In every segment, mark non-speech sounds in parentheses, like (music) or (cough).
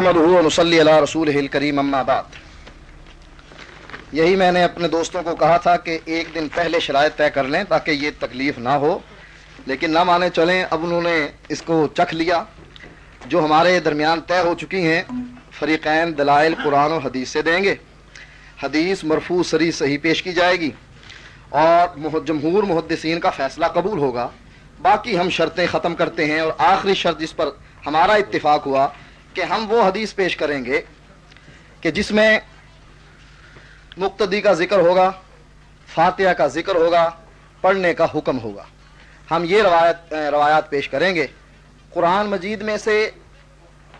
نصلی علی رسول کریم اما بعد. یہی میں نے اپنے دوستوں کو کہا تھا کہ ایک دن پہلے شرائط طے کر لیں تاکہ یہ تکلیف نہ ہو، لیکن نہ مانے چلیں اب انہوں نے اس کو چکھ لیا۔ جو ہمارے درمیان طے ہو چکی ہیں، فریقین دلائل قرآن و حدیث سے دیں گے۔ حدیث مرفوع سری صحیح پیش کی جائے گی اور جمہور محدثین کا فیصلہ قبول ہوگا۔ باقی ہم شرطیں ختم کرتے ہیں اور آخری شرط جس پر ہمارا اتفاق ہوا کہ ہم وہ حدیث پیش کریں گے کہ جس میں مقتدی کا ذکر ہوگا، فاتحہ کا ذکر ہوگا، پڑھنے کا حکم ہوگا۔ ہم یہ روایت، روایات پیش کریں گے۔ قرآن مجید میں سے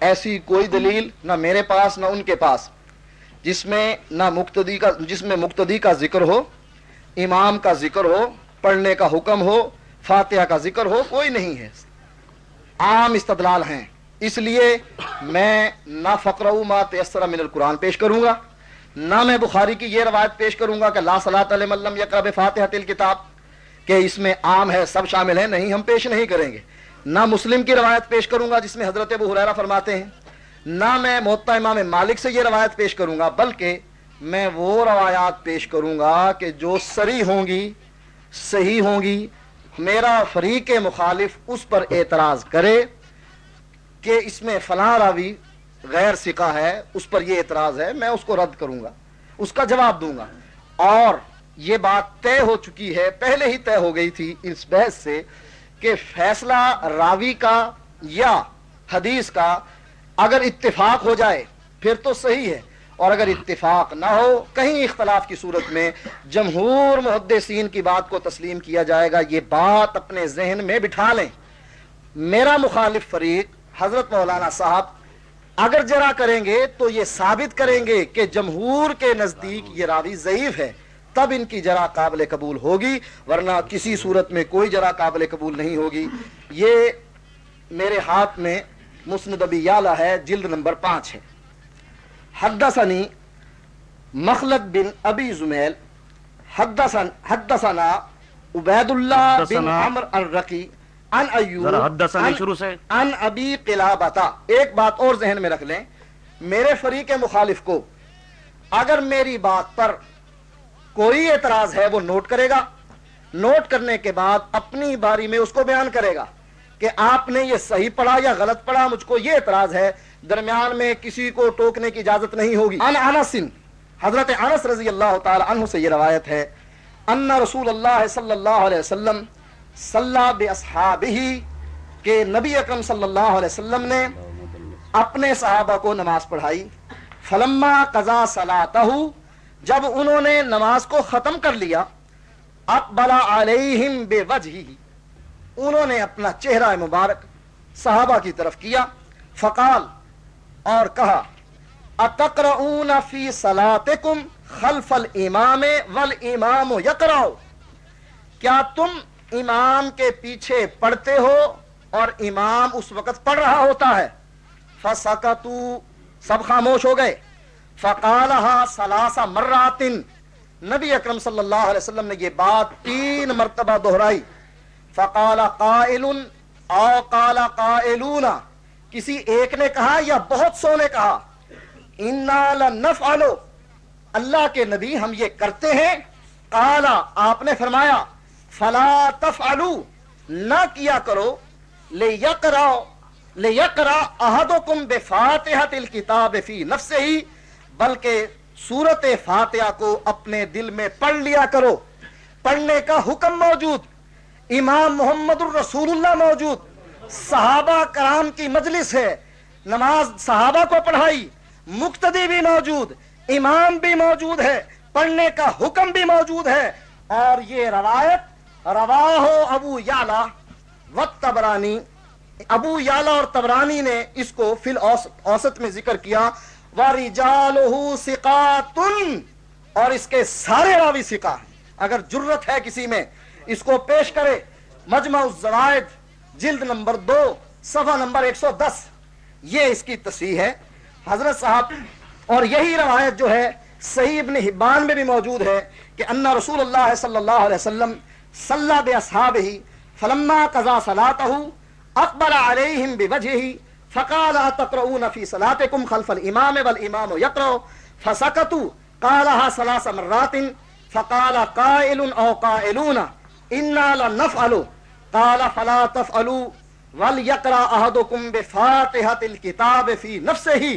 ایسی کوئی دلیل نہ میرے پاس، نہ ان کے پاس، جس میں نہ مقتدی کا، جس میں مقتدی کا ذکر ہو، امام کا ذکر ہو، پڑھنے کا حکم ہو، فاتحہ کا ذکر ہو، کوئی نہیں ہے۔ عام استدلال ہیں۔ اس لیے میں نہ فقر ما تیسر من القرآن پیش کروں گا، نہ میں بخاری کی یہ روایت پیش کروں گا کہ لا صلاۃ علم یقرب فاتحہ تل کتاب کہ اس میں عام ہے، سب شامل ہیں، نہیں، ہم پیش نہیں کریں گے۔ نہ مسلم کی روایت پیش کروں گا، جس میں حضرت ابو حریرہ فرماتے ہیں۔ نہ میں محتا امام مالک سے یہ روایت پیش کروں گا، بلکہ میں وہ روایات پیش کروں گا کہ جو سری ہوں گی، صحیح ہوں گی، میرا فریق مخالف اس پر اعتراض کرے۔ کہ اس میں فلاں راوی غیر سکا ہے، اس پر یہ اعتراض ہے، میں اس کو رد کروں گا، اس کا جواب دوں گا۔ اور یہ بات طے ہو چکی ہے، پہلے ہی طے ہو گئی تھی اس بحث سے کہ فیصلہ راوی کا یا حدیث کا اگر اتفاق ہو جائے، پھر تو صحیح ہے۔ اور اگر اتفاق نہ ہو، کہیں اختلاف کی صورت میں جمہور محدثین کی بات کو تسلیم کیا جائے گا، یہ بات اپنے ذہن میں بٹھا لیں۔ میرا مخالف فریق حضرت مولانا صاحب اگر جرا کریں گے تو یہ ثابت کریں گے کہ جمہور کے نزدیک یہ راوی ضعیف ہے تب ان کی جرا قابل قبول ہوگی ورنہ کسی صورت میں کوئی جرا قابل قبول نہیں ہوگی۔ یہ میرے ہاتھ میں مسند یالا ہے جلد نمبر پانچ ہے۔ حدثنی مخلد بن ابی زمیل حدثنا عبید اللہ بن عمر الرقی ان ایوب شروع سے۔ ان ابی قلابتا۔ ایک بات اور ذہن میں رکھ لیں۔ میرے فریق مخالف کو اگر میری بات پر کوئی اعتراض ہے وہ نوٹ کرے گا۔ نوٹ کرنے کے بعد اپنی باری میں اس کو بیان کرے گا کہ آپ نے یہ صحیح پڑھا یا غلط پڑھا مجھ کو یہ اعتراض ہے۔ درمیان میں کسی کو ٹوکنے کی اجازت نہیں ہوگی۔ ان انس حضرت انس رضی اللہ تعالی عنہ سے یہ روایت ہے۔ ان رسول اللہ صلی اللہ علیہ وسلم صلی بے اصحاب ہی کہ نبی اکرم صلی اللہ علیہ وسلم نے اپنے صحابہ کو نماز پڑھائی۔ فلما قضا صلاح جب انہوں نے نماز کو ختم کر لیا اقبلا علیہم بے وجہ انہوں نے اپنا چہرہ مبارک صحابہ کی طرف کیا۔ فقال، اور کہا، اتقرؤون فی صلاتکم خلف الامام والامام یقرأ کیا تم امام کے پیچھے پڑھتے ہو اور امام اس وقت پڑھ رہا ہوتا ہے۔ فسکتو سب خاموش ہو گئے۔ فقالہا سلاسا مراتن۔ نبی اکرم صلی اللہ علیہ وسلم نے یہ بات تین مرتبہ دہرائی۔ فقال قائل او قال قائلون کسی ایک نے کہا یا بہت سو نے کہا؟ انا لنفعلو اللہ کے نبی ہم یہ کرتے ہیں۔ قالا، آپ نے فرمایا فلا تفعلو نہ کیا کرو لے یقرا لے یقرا احدکم بفاتحۃ الکتاب فی نفسه ہی بلکہ سورت فاتحہ کو اپنے دل میں پڑھ لیا کرو۔ پڑھنے کا حکم موجود، امام محمد الرسول اللہ موجود، صحابہ کرام کی مجلس ہے، نماز صحابہ کو پڑھائی، مقتدی بھی موجود، امام بھی موجود ہے، پڑھنے کا حکم بھی موجود ہے۔ اور یہ روایت رواہ ابو یالا و تبرانی۔ ابو یالا اور تبرانی نے اس کو فل اوسط میں ذکر کیا۔ اور اس کے سارے راوی سکا اگر جرت ہے کسی میں، اس کو پیش کرے۔ مجمع الزوائد، جلد نمبر دو، صفحہ نمبر ایک سو دس۔ یہ اس کی تصحیح ہے۔ حضرت صاحب، اور یہی روایت جو ہے، صحیح ابن حبان میں بھی موجود ہے کہ انا رسول اللہ صلی اللہ علیہ وسلم صلی بے اصحاب ہی فلما قضا صلاتہ اقبل علیہم بوجہہ فقال تقرؤون في صلاتكم خلف الامام والامام يقرأ؟ فسكتوا قالها ثلاث مرات، فقال قائل او قائلون انا لنفعل قال فلا تفعلوا، وليقرأ احدكم بفاتحة الكتاب في نفسه.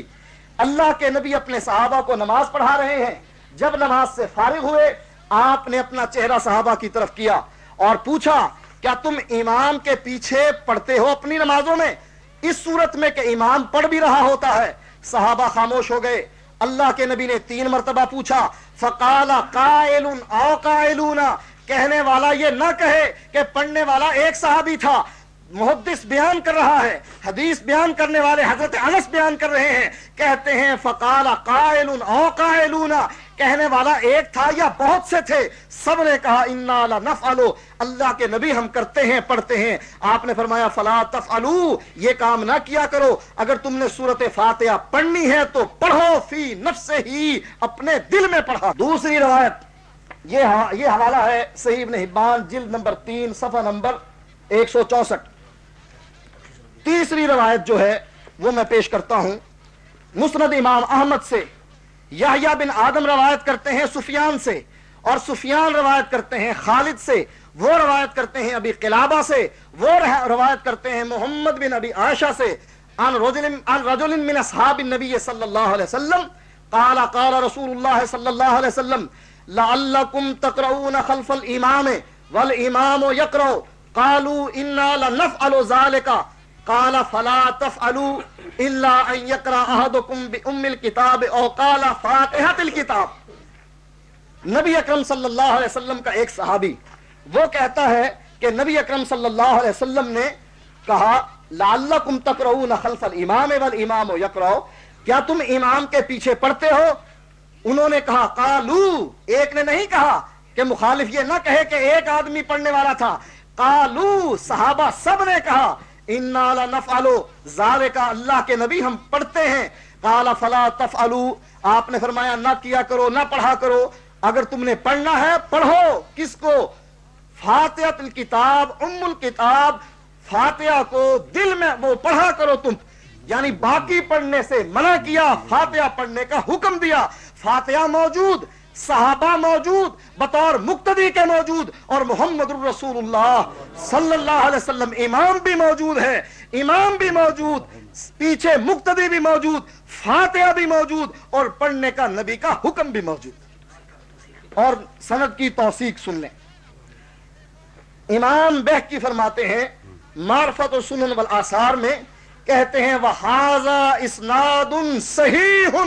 اللہ کے نبی اپنے صحابہ کو نماز پڑھا رہے ہیں۔ جب نماز سے فارغ ہوئے آپ نے اپنا چہرہ صحابہ کی طرف کیا اور پوچھا، کیا تم امام کے پیچھے پڑھتے ہو اپنی نمازوں میں؟ اس صورت میں کہ امام پڑھ بھی رہا ہوتا ہے۔ صحابہ خاموش ہو گئے۔ اللہ کے نبی نے تین مرتبہ پوچھا فقال قائل او قائلون کہنے والا یہ نہ کہے کہ پڑھنے والا ایک صحابی تھا۔ محدث بیان کر رہا ہے، حدیث بیان کرنے والے حضرت انس بیان کر رہے ہیں۔ کہتے ہیں فقال قائل او قائلون کہنے والا ایک تھا یا بہت سے تھے، سب نے کہا، انا لنفعلو اللہ کے نبی ہم کرتے ہیں، پڑھتے ہیں۔ آپ نے فرمایا، فلا تفعلو یہ کام نہ کیا کرو۔ اگر تم نے صورت فاتحہ پڑھنی ہے تو پڑھو، فی نفس ہی اپنے دل میں پڑھا۔ دوسری روایت یہ حوالہ ہے صحیح ابن حبان، جلد نمبر تین، صفحہ نمبر ایک سو چونسٹھ۔ تیسری روایت جو ہے، وہ میں پیش کرتا ہوں۔ مسند امام احمد سے۔ یحییٰ بن آدم روایت کرتے ہیں سفیان سے اور سفیان روایت کرتے ہیں خالد سے، وہ روایت کرتے ہیں ابھی قلابہ سے، وہ روایت کرتے ہیں محمد بن ابی عائشہ سے۔ عن رجل عن رجل من اصحاب النبی صلی اللہ علیہ وسلم۔ قال قال رسول اللہ صلی اللہ علیہ وسلم، لعلکم تقرؤون خلف الامام، والامام یقرؤ قالوا انا لنفعل ذلك قال فلا تفعلوا الا ان يقرا احدكم بام الكتاب او قال فاتحه الكتاب۔ نبی اکرم صلی اللہ علیہ وسلم کا ایک صحابی، وہ کہتا ہے کہ نبی اکرم صلی اللہ علیہ وسلم نے کہا، لعلکم تقرؤون خلف الامام والامام یقرؤ کیا تم امام کے پیچھے پڑھتے ہو؟ انہوں نے کہا، قالو۔ ایک نے نہیں کہا کہ مخالف یہ نہ کہے کہ ایک آدمی پڑھنے والا تھا۔ قالو، صحابہ سب نے کہا۔ نفعلو زارے کا اللہ کے نبی ہم پڑھتے ہیں۔ کالا فلا تفعلو آپ نے فرمایا نہ کیا کرو، نہ پڑھا کرو۔ اگر تم نے پڑھنا ہے، پڑھو۔ کس کو؟ فاتحت الکتاب ام الکتاب۔ فاتحہ کو دل میں وہ پڑھا کرو تم۔ یعنی باقی پڑھنے سے منع کیا، فاتحہ پڑھنے کا حکم دیا۔ فاتحہ موجود۔ صحابہ موجود، بطور مقتدی کے موجود، اور محمد الرسول اللہ صلی اللہ علیہ وسلم امام بھی موجود ہے امام بھی موجود، پیچھے مقتدی بھی موجود، فاتحہ بھی موجود، اور پڑھنے کا نبی کا حکم بھی موجود۔ اور سند کی توثیق سن لیں۔ امام بہ کی فرماتے ہیں، معرفت و سنن والآثار میں کہتے ہیں وہ اسناد صحیح،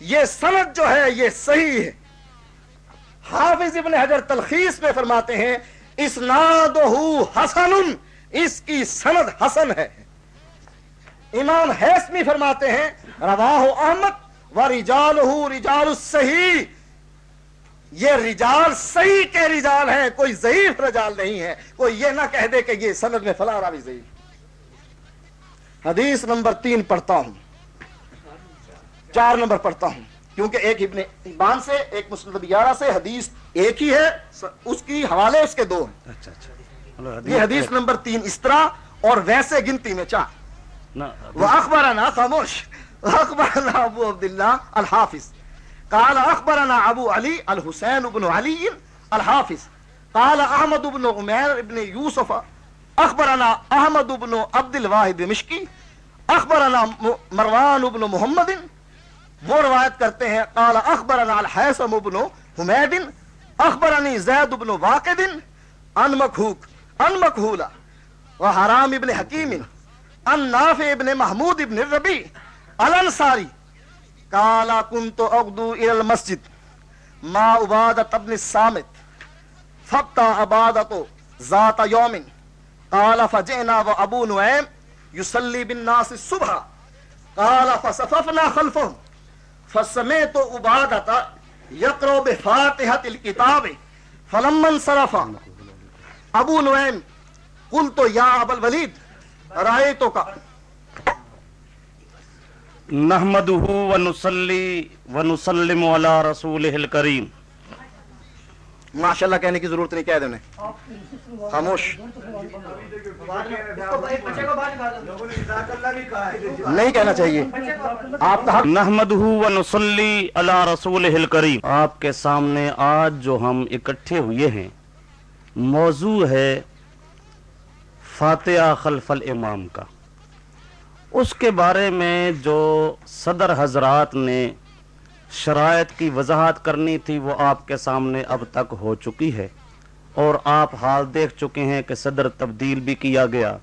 یہ سند جو ہے، یہ صحیح ہے۔ حافظ ابن حجر تلخیص میں فرماتے ہیں اسناد حسن اس کی سند حسن ہے۔ امام حیثمی فرماتے ہیں رواہ احمد و رجال رجال یہ رجال صحیح کے رجال ہیں، کوئی ضعیف رجال نہیں ہے۔ کوئی یہ نہ کہہ دے کہ یہ سند میں فلاں راوی ضعیف۔ حدیث نمبر تین پڑھتا ہوں۔ چار نمبر پڑھتا ہوں۔ کیونکہ ایک ابن ابان سے ایک مسلم گیارہ سے حدیث ایک ہی ہے اس کی حوالے اس کے دو ہیں۔ اچھا اچھا۔ یہ حدیث نمبر تین اس طرح اور ویسے گنتی میں چار۔ وہ اخبارنا خاموش۔ اخبارنا ابو عبداللہ الحافظ۔ قال اخبرنا ابو علی الحسین ابن علی الحافظ۔ قال احمد ابن عمیر ابن یوسف۔ اخبرنا احمد ابن عبد الواحد مشکی۔ اخبرنا مروان ابن محمد۔ وہ روایت کرتے ہیں، قال اخبرنا الحیثم ابن حمید، اخبرنی زید ابن واقد ان مکھوک ان مکھولا و حرام ابن حکیم ان نافع ابن محمود ابن ربی الانصاری، قال كنت اغدو الى المسجد، ما عبادت ابن السامت فبتا عبادت ذات يوم قال فجئنا و ابو نعیم يصلي بالناس الصبح، قال فصففنا خلفهم فسمے تو عبادتا یقرو بفاتحت الکتاب فلمن صرفا ابو نویم تو یا ابو الولید رائیتو کا نحمده ونصلي ونسلم على رسوله الكريم. ماشاء اللہ کہنے کی ضرورت نہیں، کہہ دیں خاموش۔ نہیں کہنا چاہیے۔ آپ نحمد نسلی اللہ رسول کریم آپ کے سامنے آج جو ہم اکٹھے ہوئے ہیں، موضوع ہے فاتحہ خلف الامام کا۔ اس کے بارے میں جو صدر حضرات نے شرائط کی وضاحت کرنی تھی وہ آپ کے سامنے اب تک ہو چکی ہے اور آپ حال دیکھ چکے ہیں کہ صدر تبدیل بھی کیا گیا۔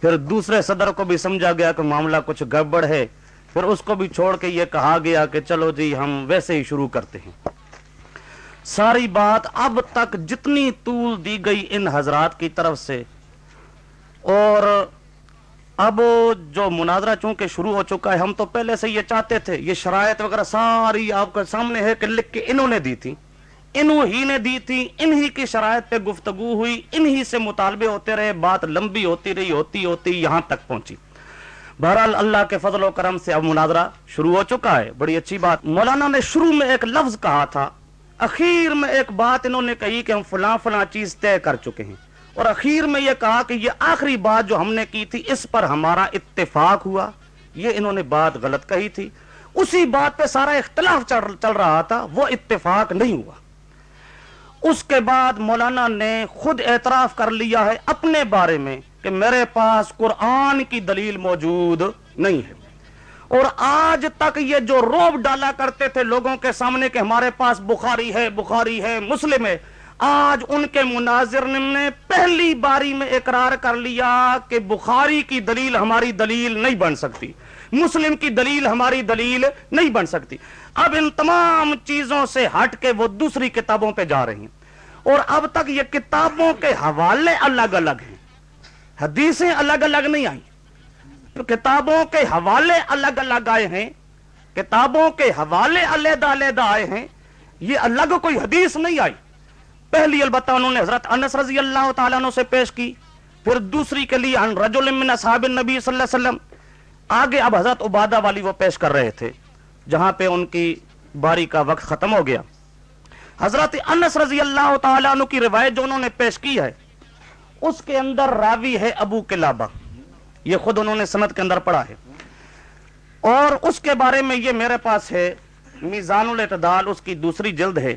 پھر دوسرے صدر کو بھی سمجھا گیا کہ معاملہ کچھ گڑبڑ ہے۔ پھر اس کو بھی چھوڑ کے یہ کہا گیا کہ چلو جی ہم ویسے ہی شروع کرتے ہیں۔ ساری بات اب تک جتنی طول دی گئی ان حضرات کی طرف سے۔ اور اب جو مناظرہ چونکہ شروع ہو چکا ہے، ہم تو پہلے سے یہ چاہتے تھے، یہ شرائط وغیرہ ساری آپ کے سامنے ہے کہ لکھ کے انہوں نے دی تھی۔ انہوں ہی نے دی تھی، انہی کی شرائط پہ گفتگو ہوئی، انہی سے مطالبے ہوتے رہے، بات لمبی ہوتی رہی، ہوتی ہوتی یہاں تک پہنچی۔ بہرحال اللہ کے فضل و کرم سے اب مناظرہ شروع ہو چکا ہے۔ بڑی اچھی بات۔ مولانا نے شروع میں ایک لفظ کہا تھا، اخیر میں ایک بات انہوں نے کہی کہ ہم فلاں فلاں چیز طے کر چکے ہیں۔ اور اخیر میں یہ کہا کہ یہ آخری بات جو ہم نے کی تھی، اس پر ہمارا اتفاق ہوا۔ یہ انہوں نے بات غلط کہی تھی۔ اسی بات پہ سارا اختلاف چل رہا تھا، وہ اتفاق نہیں ہوا۔ اس کے بعد مولانا نے خود اعتراف کر لیا ہے اپنے بارے میں کہ میرے پاس قرآن کی دلیل موجود نہیں ہے۔ اور آج تک یہ جو روب ڈالا کرتے تھے لوگوں کے سامنے کہ ہمارے پاس بخاری ہے بخاری ہے، مسلم ہے آج ان کے مناظر نے پہلی باری میں اقرار کر لیا کہ بخاری کی دلیل ہماری دلیل نہیں بن سکتی، مسلم کی دلیل ہماری دلیل نہیں بن سکتی۔ اب ان تمام چیزوں سے ہٹ کے وہ دوسری کتابوں پہ جا رہی ہیں۔ اور اب تک یہ کتابوں کے حوالے الگ الگ ہیں۔ حدیثیں الگ الگ نہیں آئی کتابوں کے حوالے الگ الگ آئے ہیں۔ کتابوں کے حوالے علیحدہ علیحدہ آئے ہیں۔ یہ الگ کوئی حدیث نہیں آئی۔ پہلی البتہ انہوں نے حضرت انس رضی اللہ تعالیٰ عنہ سے پیش کی، پھر دوسری کے لیے ان رجل من اصحاب النبی صلی اللہ علیہ وسلم، آگے اب حضرت عبادہ والی وہ پیش کر رہے تھے، جہاں پہ ان کی باری کا وقت ختم ہو گیا۔ حضرت انس رضی اللہ تعالیٰ عنہ کی روایت جو انہوں نے پیش کی ہے، اس کے اندر راوی ہے ابو کلابہ یہ خود انہوں نے سنت کے اندر پڑھا ہے۔ اور اس کے بارے میں یہ میرے پاس ہے، میزان الاعتدال، اس کی دوسری جلد ہے۔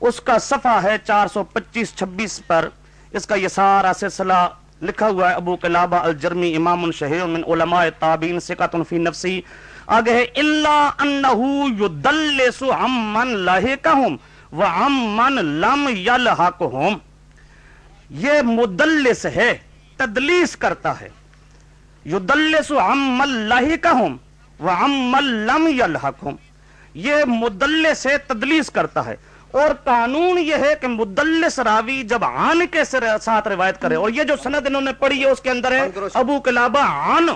اس کا صفحہ ہے چار سو پچیس چھبیس پر۔ اس کا یہ سارا سلسلہ لکھا ہوا ہے۔ ابو کلابہ الجرمی، امام شہیر من علماء تابین سکتن فی نفسی۔ آگے ہے اللہ انہو یدلس عمن لہکہم وعمن لم یلحقہم۔ یہ مدلس ہے، تدلیس کرتا ہے۔ یدلس عمن لہکہم وعمن لم یلحقہم۔ یہ مدلس ہے، تدلیس کرتا ہے۔ اور قانون یہ ہے کہ مدلس راوی جب آن کے ساتھ روایت کرے اور یہ جو سند انہوں نے پڑھی ہے اس کے اندر ہے ابو کلابہ آن۔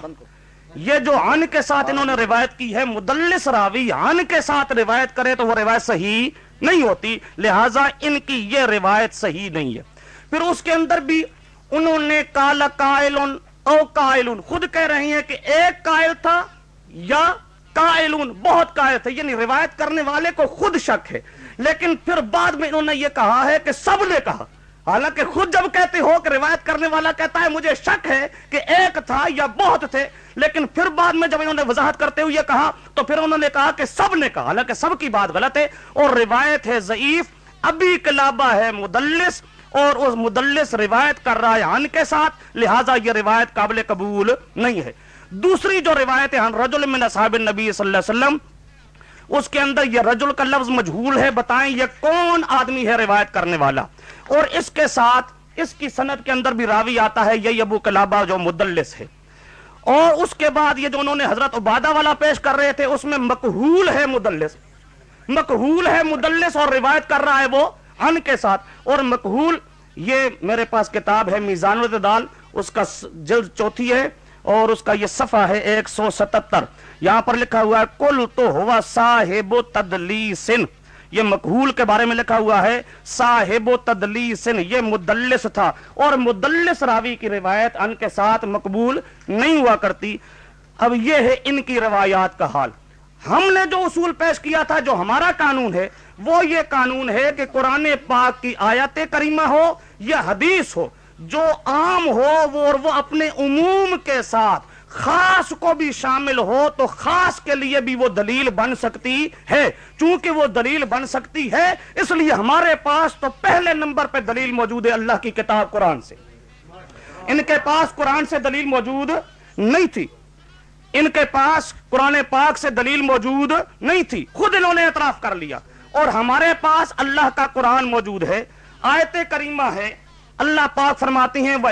یہ جو آن کے ساتھ انہوں نے روایت کی ہے مدلس راوی آن کے ساتھ روایت کرے تو وہ روایت صحیح نہیں ہوتی لہٰذا ان کی یہ روایت صحیح نہیں ہے۔ پھر اس کے اندر بھی انہوں نے کالا قائل او قائل خود کہہ رہی ہیں کہ ایک قائل تھا یا قائل بہت قائل تھے یعنی روایت کرنے والے کو خود شک ہے۔ لیکن پھر بعد میں انہوں نے یہ کہا ہے کہ سب نے کہا، حالانکہ خود جب کہتے ہو کہ روایت کرنے والا کہتا ہے، مجھے شک ہے کہ ایک تھا یا بہت تھے، لیکن پھر بعد میں جب انہوں نے وضاحت کرتے ہوئے کہا، تو پھر انہوں نے کہا کہ سب نے کہا، حالانکہ سب کی بات غلط ہے اور روایت ہے ضعیف۔ ابھی کلابہ ہے مدلس اور اس مدلس روایت کر رہا ہے ان کے ساتھ، لہٰذا یہ روایت قابل قبول نہیں ہے۔ دوسری جو روایت ہے رجل من اصحاب النبی صلی اللہ علیہ وسلم اس کے اندر یہ رجل کا لفظ مجھول ہے، بتائیں یہ کون آدمی ہے روایت کرنے والا؟ اور اس کے ساتھ اس کی صنعت کے اندر بھی راوی آتا ہے یہ ابو کلابہ جو مدلس ہے۔ اور اس کے بعد یہ جو انہوں نے حضرت عبادہ والا پیش کر رہے تھے، اس میں مقہول ہے مدلس۔ مقہول ہے مدلس اور روایت کر رہا ہے وہ ان کے ساتھ۔ اور مقہول، یہ میرے پاس کتاب ہے میزان الدال اس کا جلد چوتھی ہے اور اس کا یہ صفحہ ہے ایک سو ستتر۔ یہاں پر لکھا ہوا ہے کل تو ہوا صاحب تدلیسن یہ مقہول کے بارے میں لکھا ہوا ہے، صاحب تدلیسن یہ مدلس تھا۔ اور مدلس راوی کی روایت ان کے ساتھ مقبول نہیں ہوا کرتی۔ اب یہ ہے ان کی روایات کا حال۔ ہم نے جو اصول پیش کیا تھا، جو ہمارا قانون ہے، وہ یہ قانون ہے کہ قرآن پاک کی آیات کریمہ ہو یا حدیث ہو، جو عام ہو، وہ اور وہ اپنے عموم کے ساتھ خاص کو بھی شامل ہو تو خاص کے لیے بھی وہ دلیل بن سکتی ہے۔ چونکہ وہ دلیل بن سکتی ہے، اس لیے ہمارے پاس تو پہلے نمبر پہ دلیل موجود ہے اللہ کی کتاب قرآن سے۔ ان کے پاس قرآن سے دلیل موجود نہیں تھی۔ ان کے پاس قرآن پاک سے دلیل موجود نہیں تھی۔ خود انہوں نے اعتراف کر لیا۔ اور ہمارے پاس اللہ کا قرآن موجود ہے۔ آیت کریمہ ہے۔ اللہ پاک فرماتے ہیں وہ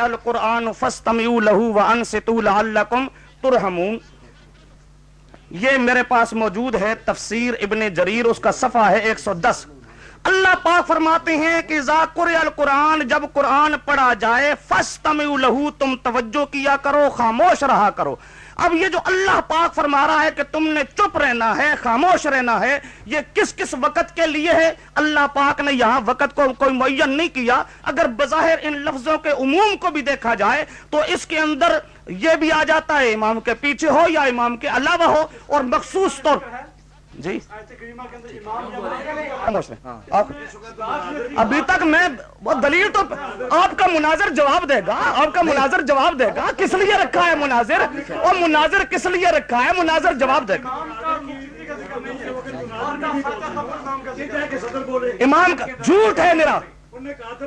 القرآن لہو و ان سے ترہمون یہ میرے پاس موجود ہے، تفسیر ابن جریر، اس کا صفحہ ہے ایک سو دس۔ اللہ پاک فرماتے ہیں کہ ذاکر القرآن، جب قرآن پڑھا جائے فس لہو تم توجہ کیا کرو، خاموش رہا کرو۔ اب یہ جو اللہ پاک فرما رہا ہے کہ تم نے چپ رہنا ہے، خاموش رہنا ہے، یہ کس کس وقت کے لیے ہے؟ اللہ پاک نے یہاں وقت کو کوئی معین نہیں کیا۔ اگر بظاہر ان لفظوں کے عموم کو بھی دیکھا جائے تو اس کے اندر یہ بھی آ جاتا ہے، امام کے پیچھے ہو یا امام کے علاوہ ہو، اور مخصوص طور جی۔ ابھی تک میں وہ دلیل تو آپ کا مناظر جواب دے گا، آپ کا مناظر جواب دے گا۔ کس لیے رکھا ہے مناظر؟ اور مناظر کس لیے رکھا ہے؟ مناظر جواب دے گا۔ امام کا جھوٹ ہے میرا۔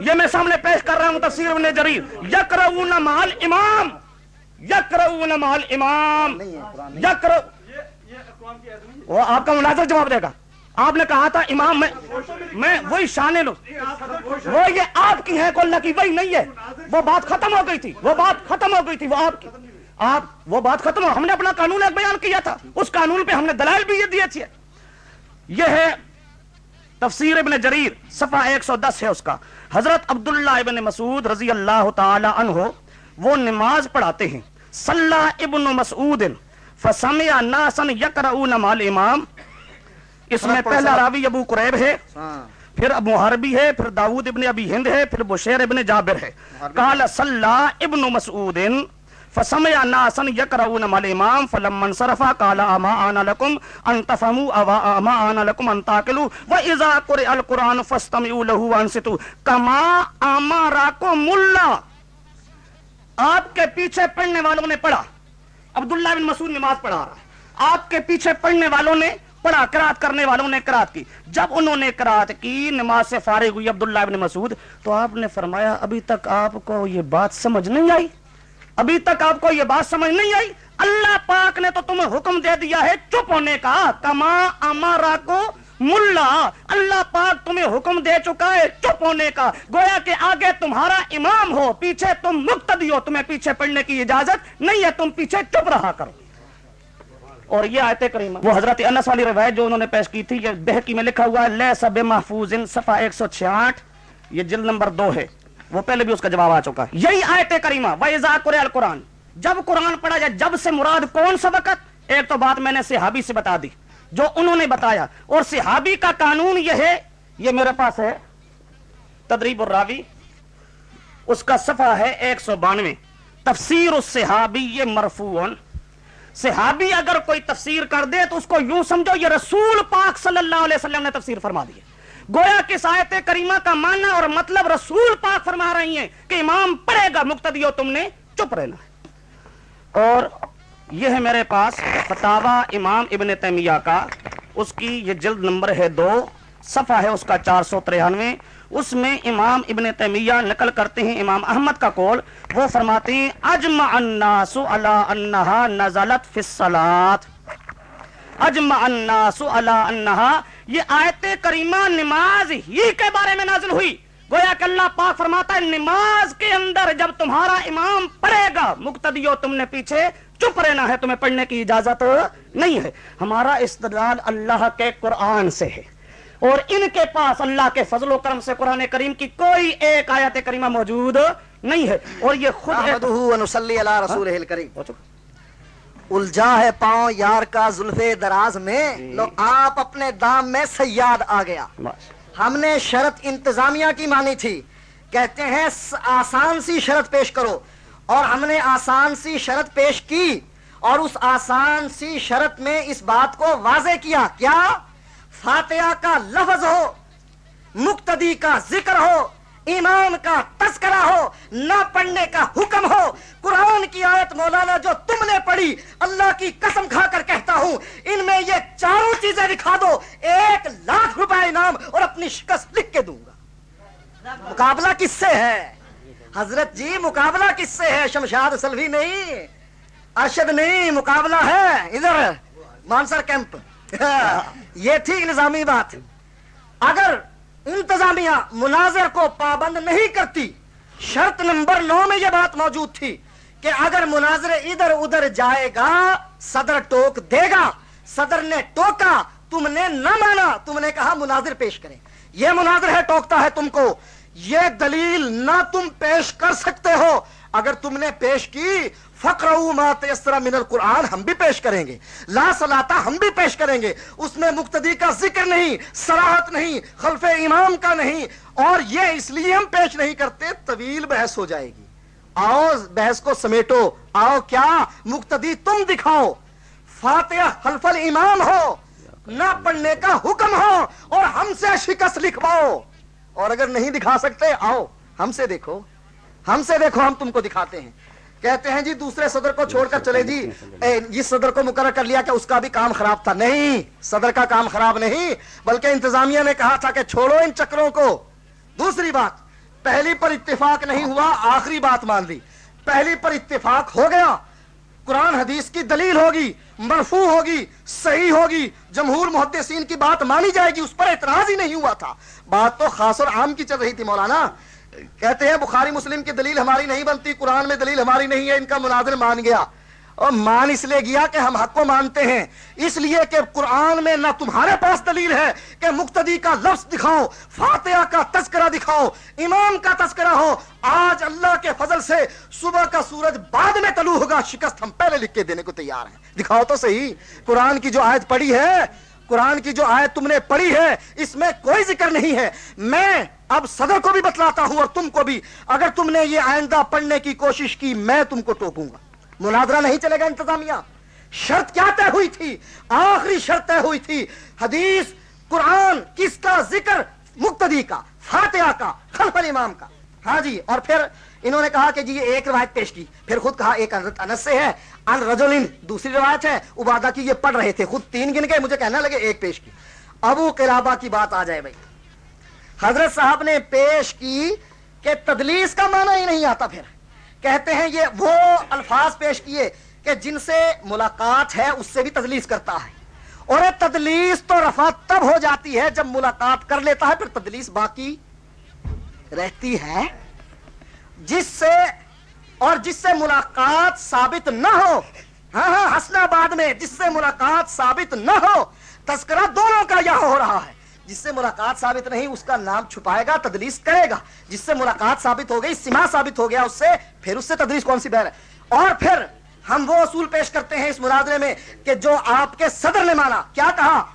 یہ میں سامنے پیش کر رہا ہوں تفسیر ابن جریر۔ یکرون مال امام یکرون مال امام یکر وہ آپ کا مناظر جواب دے گا۔ آپ نے کہا تھا امام، میں میں وہی شان لو وہ یہ آپ کی ہے کو اللہ کی، وہی نہیں ہے۔ وہ بات ختم ہو گئی تھی۔ وہ بات ختم ہو گئی تھی، وہ آپ کی۔ آپ وہ بات ختم ہو ہم نے اپنا قانون ایک بیان کیا تھا۔ اس قانون پہ ہم نے دلائل بھی یہ دیے تھے۔ یہ ہے تفسیر ابن جریر، صفحہ ایک سو دس ہے اس کا۔ حضرت عبداللہ ابن مسعود رضی اللہ تعالی عنہ وہ نماز پڑھاتے ہیں۔ صلی ابن مسعود فسمع ناسن یقرؤون مال امام اس میں پہلا راوی ابو قریب ہے ہاں۔ پھر ابو حربی ہے پھر داؤد ابن ابی ہند ہے پھر بشیر ابن جابر ہے۔ قال صلی ابن مسعود فسمع ناسن یقرؤون مال امام فلما انصرف قال اما انا لكم ان تفهموا او اما انا لكم ان تعقلوا واذا قرئ القران فاستمعوا له وانصتوا كما امركم الله۔ آپ کے پیچھے پڑھنے والوں نے پڑھا۔ عبداللہ بن مسعود نماز پڑھا رہا ہے۔ آپ کے پیچھے پڑھنے والوں نے پڑھا کرات کرنے والوں نے کرات کی۔ جب انہوں نے کرات کی، نماز سے فارغ ہوئی عبداللہ بن مسعود، تو آپ نے فرمایا، ابھی تک آپ کو یہ بات سمجھ نہیں آئی۔ ابھی تک آپ کو یہ بات سمجھ نہیں آئی۔ اللہ پاک نے تو تمہیں حکم دے دیا ہے چپ ہونے کا۔ کما امارا کو ملا، اللہ پاک تمہیں حکم دے چکا ہے چپ ہونے کا۔ گویا کہ آگے تمہارا امام ہو، پیچھے تم مقتدی ہو، تمہیں پیچھے پڑھنے کی اجازت نہیں ہے، تم پیچھے چپ رہا کرو۔ اور یہ آیت کریمہ وہ حضرت انس والی روایت جو انہوں نے پیش کی تھی، یہ بہکی میں لکھا ہوا ہے لے سب محفوظ ان صفحہ ایک سو چھیاٹھ۔ یہ جلد نمبر دو ہے۔ وہ پہلے بھی اس کا جواب آ چکا ہے۔ یہی آیت کریمہ وَإِذَا قُرِئَ القرآن۔ جب قرآن پڑھا جائے، جب سے مراد کون سا وقت ایک تو بات میں نے صحابی سے بتا دی۔ جو انہوں نے بتایا۔ اور صحابی کا قانون یہ ہے، یہ میرے پاس ہے۔ تدریب الراوی، اس کا صفحہ ہے ایک سو بانوے۔ تفسیر الصحابی یہ مرفون صحابی اگر کوئی تفسیر کر دے تو اس کو یوں سمجھو، یہ رسول پاک صلی اللہ علیہ وسلم نے تفسیر فرما دی گویا کس آیت کریمہ کا معنی اور مطلب رسول پاک فرما رہی ہیں کہ امام پڑھے گا مقتدیو تم نے چپ رہنا۔ ہے اور یہ ہے میرے پاس فتوا امام ابن تیمیہ کا۔ اس کی یہ جلد نمبر ہے دو، صفحہ ہے اس کا چار سو ترانوے۔ اس میں امام ابن تیمیہ نقل کرتے ہیں امام احمد کا قول۔ وہ فرماتے ہیں، اجمع الناس علی انہا نزلت فی الصلاة۔ اجمع الناس علی انہا، یہ آیت کریمہ نماز ہی کے بارے میں نازل ہوئی۔ گویا کہ اللہ پاک فرماتا ہے نماز کے اندر جب تمہارا امام پڑھے گا مقتدیو تم نے پیچھے چپ رہنا ہے تمہیں پڑھنے کی اجازت نہیں ہے۔ ہمارا استدلال اللہ کے قرآن سے ہے۔ اور ان کے پاس اللہ کے فضل و کرم سے قرآن کریم کی کوئی ایک آیت کریمہ موجود نہیں ہے۔ اور یہ خود رسول الجا ہے پاؤں یار کا زلف دراز میں جی۔ لو آپ اپنے دام میں سیاد آ گیا۔ ہم نے شرط انتظامیہ کی مانی تھی۔ کہتے ہیں آسان سی شرط پیش کرو۔ اور ہم نے آسان سی شرط پیش کی۔ اور اس آسان سی شرط میں اس بات کو واضح کیا۔ کیا؟ فاتحہ کا لفظ ہو، مقتدی کا ذکر ہو ایمان کا تذکرہ ہو، نہ پڑھنے کا حکم ہو۔ قرآن کی آیت مولانا جو تم نے پڑھی، اللہ کی قسم کھا کر کہتا ہوں، ان میں یہ چاروں چیزیں دکھا دو۔ ایک لاکھ روپے اپنی شکست لکھ کے دوں گا۔ مقابلہ کس سے ہے؟ حضرت جی مقابلہ کس سے ہے؟ شمشاد سلوی نہیں، ارشد نہیں، مقابلہ ہے۔ ادھر، مانسر کیمپ۔ (laughs) یہ تھی نظامی بات۔ اگر انتظامیہ مناظر کو پابند نہیں کرتی، شرط نمبر نو میں یہ بات موجود تھی کہ اگر مناظر ادھر ادھر جائے گا، صدر ٹوک دے گا، صدر نے ٹوکا، تم نے نہ مانا، تم نے کہا مناظر پیش کریں یہ مناظر ہے ٹوکتا ہے تم کو۔ یہ دلیل نہ تم پیش کر سکتے ہو۔ اگر تم نے پیش کی فخر من القرآن، ہم بھی پیش کریں گے۔ لا سلاتا ہم بھی پیش کریں گے۔ اس میں مقتدی کا ذکر نہیں سراحت نہیں، خلف امام کا نہیں۔ اور یہ اس لیے ہم پیش نہیں کرتے، طویل بحث ہو جائے گی۔ آؤ، بحث کو سمیٹو۔ آؤ، کیا مقتدی تم دکھاؤ؟ فاتح خلف الامام ہو۔ نہ پڑھنے کا حکم ہو اور ہم سے شکست لکھواؤ۔ اور اگر نہیں دکھا سکتے، آؤ، ہم سے دیکھو۔ ہم سے دیکھو، ہم تم کو دکھاتے ہیں۔ کہتے ہیں جی دوسرے صدر کو چھوڑ کر چلے جی اس صدر کو مقرر کر لیا کہ اس کا بھی کام خراب تھا۔ نہیں، صدر کا کام خراب نہیں، بلکہ انتظامیہ نے کہا تھا کہ چھوڑو ان چکروں کو۔ دوسری بات، پہلی پر اتفاق نہیں ہوا، آخری بات مان لی۔ پہلی پر اتفاق ہو گیا قرآن حدیث کی دلیل ہوگی، مرفوع ہوگی، صحیح ہوگی، جمہور محدثین کی بات مانی جائے گی، اس پر اعتراض ہی نہیں ہوا تھا۔ بات تو خاص اور عام کی چل رہی تھی مولانا۔ کہتے ہیں بخاری مسلم کی دلیل ہماری نہیں بنتی، قرآن میں دلیل ہماری نہیں ہے، ان کا مناظر مان گیا۔ اور مان اس لیے گیا کہ ہم حق کو مانتے ہیں۔ اس لیے کہ قرآن میں نہ تمہارے پاس دلیل ہے کہ مقتدی کا لفظ دکھاؤ، فاتحہ کا تذکرہ دکھاؤ امام کا تذکرہ ہو۔ آج اللہ کے فضل سے صبح کا سورج بعد میں طلوع ہوگا۔ شکست ہم پہلے لکھ کے دینے کو تیار ہیں۔ دکھاؤ تو صحیح۔ قرآن کی جو آیت پڑی ہے، قرآن کی جو آیت تم نے پڑھی ہے، اس میں کوئی ذکر نہیں ہے۔ میں اب صدر کو بھی بتلاتا ہوں اور تم کو بھی۔ اگر تم نے یہ آئندہ پڑھنے کی کوشش کی، میں تم کو ٹوکوں گا۔ مناظرہ نہیں چلے گا انتظامیہ۔ شرط کیا طے ہوئی تھی؟ آخری شرط طے ہوئی تھی، حدیث، قرآن، کس کا ذکر؟ مقتدی کا، فاتحہ کا، خلف الامام کا۔ ہاں جی اور پھر انہوں نے کہا کہ جی یہ ایک روایت پیش کی۔ پھر خود کہا، ایک انس سے ہے، ان رجولین دوسری روایت ہے، عبادہ کی یہ پڑھ رہے تھے۔ خود تین گن کے مجھے کہنا لگے، ایک پیش کی۔ ابو قرابہ کی بات آ جائے بھائی۔ حضرت صاحب نے پیش کی کہ تدلیس کا معنی ہی نہیں آتا پھر۔ کہتے ہیں یہ وہ الفاظ پیش کیے کہ جن سے ملاقات ہے، اس سے بھی تدلیس کرتا ہے۔ اور تدلیس تو رفع تب ہو جاتی ہے جب ملاقات کر لیتا ہے، پھر تدلیس باقی رہتی ہے۔ جس سے اور جس سے ملاقات ثابت نہ ہو ہاں ہاں حسن آباد میں جس سے ملاقات ثابت نہ ہو، تذکرہ دونوں کا یہاں ہو رہا ہے۔ جس سے ملاقات ثابت نہیں، اس کا نام چھپائے گا، تدلیس کرے گا۔ جس سے ملاقات ثابت ہو گئی سما ثابت ہو گیا، اس سے پھر اس سے تدلیس کون سی بہر ہے؟ اور پھر ہم وہ اصول پیش کرتے ہیں اس مناظرے میں کہ جو آپ کے صدر نے مانا۔ کیا کہا؟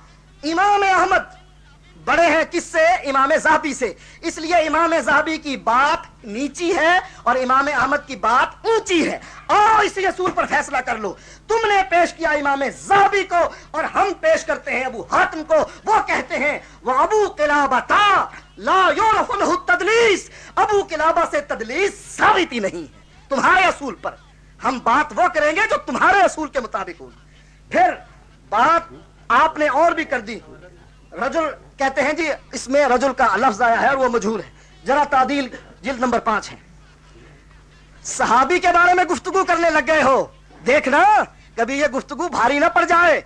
امام احمد بڑے ہیں کس سے؟ امام زہبی سے۔ اس لیے امام زہبی کی بات نیچی ہے اور امام احمد کی بات اونچی ہے۔ اور اسی اصول پر فیصلہ کر لو۔ تم نے پیش کیا امام زہبی کو اور ہم پیش کرتے ہیں ابو حاتم کو۔ وہ کہتے ہیں، وہ ابو قلابہ لا یورف تدلیس ابو قلابہ سے تدلیس ثابت ہی نہیں ہے۔ تمہارے اصول پر ہم بات وہ کریں گے جو تمہارے اصول کے مطابق ہوگی۔ پھر بات آپ نے اور بھی کر دی۔ رجل کہتے ہیں جی اس میں رجل کا لفظ آیا ہے اور وہ مجھور ہے۔ ذرا تعدیل جلد نمبر پانچ ہے۔ صحابی کے بارے میں گفتگو کرنے لگ گئے ہو۔ دیکھنا، کبھی یہ گفتگو بھاری نہ پڑ جائے۔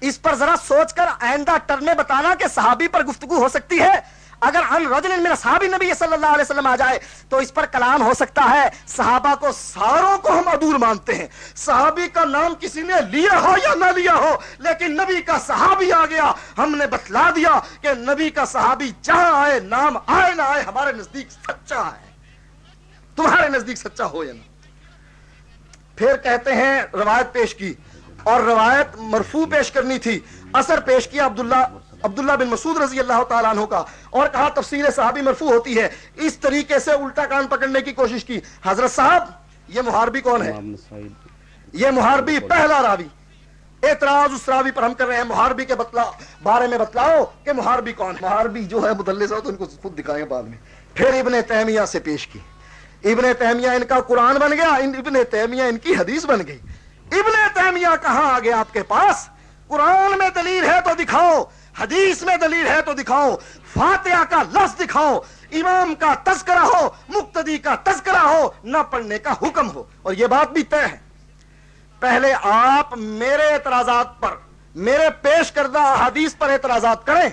اس پر ذرا سوچ کر آئندہ ٹرنے بتانا کہ صحابی پر گفتگو ہو سکتی ہے۔ اگر ان رجل من صحابی نبی صلی اللہ علیہ وسلم آ جائے تو اس پر کلام ہو سکتا ہے، صحابہ کو ساروں کو ہم ادور مانتے ہیں۔ صحابی کا نام کسی نے لیا ہو یا نہ لیا ہو، لیکن نبی کا صحابی آ گیا۔ ہم نے بتلا دیا کہ نبی کا صحابی جہاں آئے، نام آئے نہ آئے، ہمارے نزدیک سچا ہے۔ تمہارے نزدیک سچا ہو یا نہ؟ پھر کہتے ہیں روایت پیش کی، اور روایت مرفوع پیش کرنی تھی، اثر پیش کیا عبداللہ عبداللہ بن مسعود رضی اللہ تعالیٰ عنہ کا اور کہا تفسیر صحابی مرفوع ہوتی ہے۔ اس طریقے سے الٹا کان پکڑنے کی کوشش کی۔ حضرت صاحب یہ محاربی کون ہے؟ یہ محاربی پہلا راوی۔ اعتراض اس راوی پر ہم کر رہے ہیں محاربی کے بتلا بارے میں بتلاؤ کہ محاربی کون محاربی جو ہے مدلس تو ان کو خود دکھائیں بعد میں۔ پھر ابن تیمیہ سے پیش کی۔ ابن تیمیہ ان کا قرآن بن گیا ابن تیمیہ ان کی حدیث بن گئی۔ ابن تیمیہ کہاں آگے آپ کے پاس؟ قرآن میں دلیل ہے تو دکھاؤ۔ حدیث میں دلیل ہے تو دکھاؤ، فاتحہ کا لفظ دکھاؤ، امام کا تذکرہ ہو، مقتدی کا تذکرہ ہو، نہ پڑھنے کا حکم ہو۔ اور یہ بات بھی طے ہے۔ پہلے آپ میرے اعتراضات پر، میرے پیش کردہ حدیث پر اعتراضات کریں۔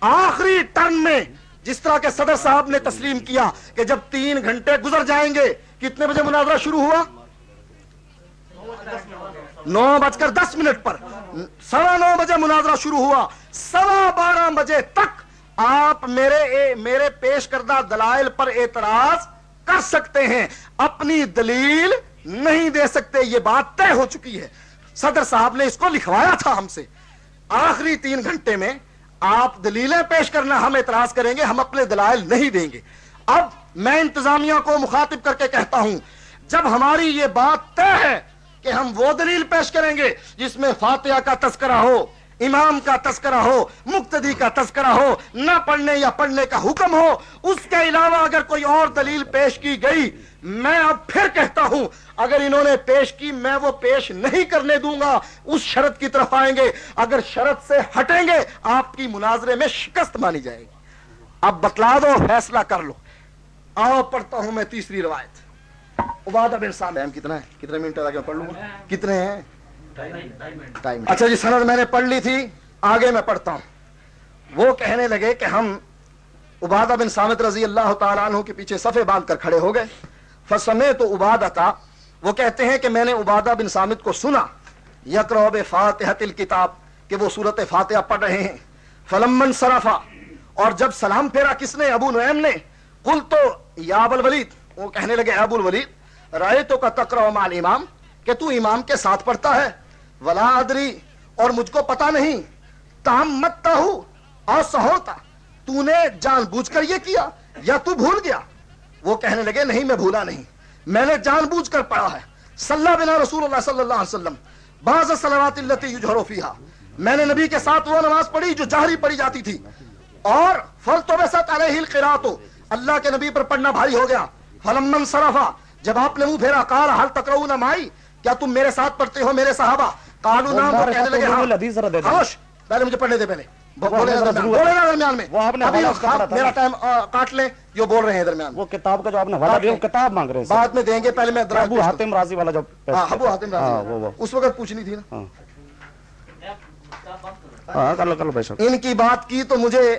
آخری ٹرن میں جس طرح کے صدر صاحب نے تسلیم کیا کہ جب تین گھنٹے گزر جائیں گے، کتنے بجے مناظرہ شروع ہوا؟ نو بج کر دس منٹ پر سوا نو بجے مناظرہ شروع ہوا، سوا بارہ بجے تک آپ میرے میرے پیش کردہ دلائل پر اعتراض کر سکتے ہیں۔ اپنی دلیل نہیں دے سکتے، یہ بات طے ہو چکی ہے۔ صدر صاحب نے اس کو لکھوایا تھا ہم سے۔ آخری تین گھنٹے میں آپ دلیلیں پیش کرنا، ہم اعتراض کریں گے، ہم اپنے دلائل نہیں دیں گے۔ اب میں انتظامیہ کو مخاطب کر کے کہتا ہوں، جب ہماری یہ بات طے ہے کہ ہم وہ دلیل پیش کریں گے جس میں فاتحہ کا تذکرہ ہو، امام کا تذکرہ ہو، مقتدی کا تذکرہ ہو، نہ پڑھنے یا پڑھنے کا حکم ہو، اس کے علاوہ اگر کوئی اور دلیل پیش کی گئی، میں اب پھر کہتا ہوں، اگر انہوں نے پیش کی، میں وہ پیش نہیں کرنے دوں گا، اس شرط کی طرف آئیں گے۔ اگر شرط سے ہٹیں گے، آپ کی مناظرے میں شکست مانی جائے گی۔ اب بتلا دو، فیصلہ کر لو۔ آؤ، پڑھتا ہوں میں تیسری روایت۔ عبادہ بن سالم کتنا ہے؟ کتنے منٹ آگے پڑھ لوں گا؟ کتنے ہیں؟ اچھا جی سند میں نے پڑھ لی تھی آگے میں پڑھتا ہوں۔ وہ کہنے لگے کہ ہم عبادہ بن سامت رضی اللہ تعالیٰ عنہ کے پیچھے صفے باندھ کر کھڑے ہو گئے۔ فسمے تو عبادہ تھا وہ کہتے ہیں کہ میں نے عبادہ بن سامت کو سنا۔ یکروب فاتحہ الکتاب کہ وہ صورت فاتحہ پڑھ رہے ہیں۔ فلمن صرفا اور جب سلام پھیرا کس نے؟ ابو نعیم نے۔ قل تو یا ابو الولید وہ کہنے لگے ابو الولید رائے تو کا تکرا مال امام کہ تو امام کے ساتھ پڑھتا ہے۔ ولا ادری، اور مجھ کو پتا نہیں۔ تام مت اور سہوتا تو نے جان بوجھ کر یہ کیا یا تو بھول گیا؟ وہ کہنے لگے، نہیں، میں بھولا نہیں۔ میں نے جان بوجھ کر پڑھا ہے۔ صلی بنا رسول اللہ صلی اللہ علیہ وسلم۔ بعض صلوات اللتی یجھرو فیہا۔ میں نے نبی کے ساتھ وہ نماز پڑھی جو جہری پڑھی جاتی تھی۔ اور فل تو ویسا علیہ القراتو اللہ کے نبی پر پڑھنا بھاری ہو گیا۔ فلمن صرفا جب آپ نے منہ پھیرا کال حل تکرؤون مائی کیا تم میرے ساتھ پڑھتے ہو میرے صحابہ؟ قالو نام وہ کہنے لگے ہاں۔ خاموش پہلے مجھے پڑھنے دے پہلے۔ بولے درمیان۔ میں۔ میرا ٹائم کاٹ لیں جو بول رہے ہیں درمیان۔ وہ کتاب کا جو آپ نے حوالہ دیا کتاب مانگ رہے ہیں۔ بعد میں دیں گے پہلے میں ابو حاتم راضی والا جو ہاں ابو حاتم راضی۔ اس وقت پوچھنی تھی نا۔ ہاں۔ کر لو کر لو بے ان کی بات کی تو مجھے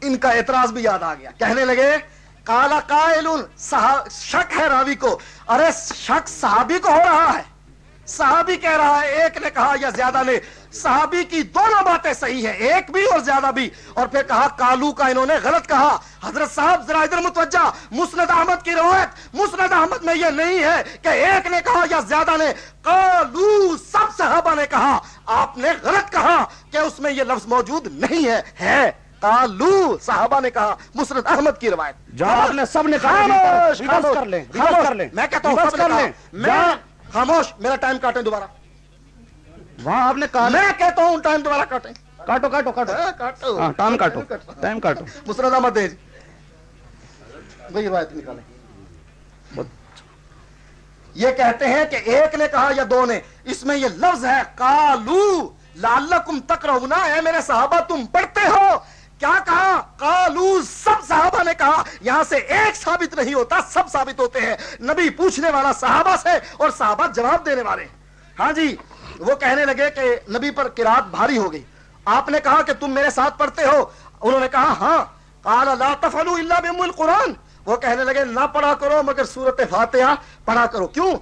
ان کا اعتراض بھی یاد آ گیا۔ کہنے لگے کالا قائل شک ہے راوی کو۔ ارے، شک صحابی کو ہو رہا ہے۔ صحابی کہہ رہا ہے، ایک نے کہا یا زیادہ نے، صحابی کی دونوں باتیں صحیح ہیں، ایک بھی اور زیادہ بھی۔ اور پھر کہا، کالو کا انہوں نے غلط کہا۔ حضرت صاحب، ذرا ادھر متوجہ، مسند احمد کی روایت، مسند احمد میں یہ نہیں ہے کہ ایک نے کہا یا زیادہ نے۔ کالو، سب صحابہ نے کہا۔ آپ نے غلط کہا کہ اس میں یہ لفظ موجود نہیں ہے ہے۔ کالو صحابہ نے کہا مسرت احمد کی روایت۔ جو آپ نے سب نے کہا کر لیں کر لیں میں کہتا ہوں کر لیں۔ میں خاموش میرا ٹائم کاٹیں دوبارہ۔ وہاں آپ نے کہا میں کہتا ہوں ٹائم دوبارہ کاٹیں۔ کاٹو کاٹو کاٹو۔ کاٹو۔ ٹائم کاٹو ٹائم کاٹو۔ مسرت احمد دے وہی روایت نکالیں۔ یہ کہتے ہیں کہ ایک نے کہا یا دو نے اس میں یہ لفظ ہے کالو لعلکم تکرہونا اے میرے صحابہ تم پڑھتے ہو۔ کیا کہا؟ کالو سب صحابہ نے کہا، یہاں سے ایک ثابت نہیں ہوتا، سب ثابت ہوتے ہیں۔ نبی پوچھنے والا صحابہ سے اور صحابہ جواب دینے والے۔ ہاں جی وہ کہنے لگے کہ نبی پر کرات بھاری ہو گئی۔ آپ نے کہا کہ تم میرے ساتھ پڑھتے ہو۔ انہوں نے کہا ہاں۔ قال، لا تفعلوا الا بام القران وہ کہنے لگے، نہ پڑھا کرو، مگر سورت فاتحہ پڑھا کرو۔ کیوں؟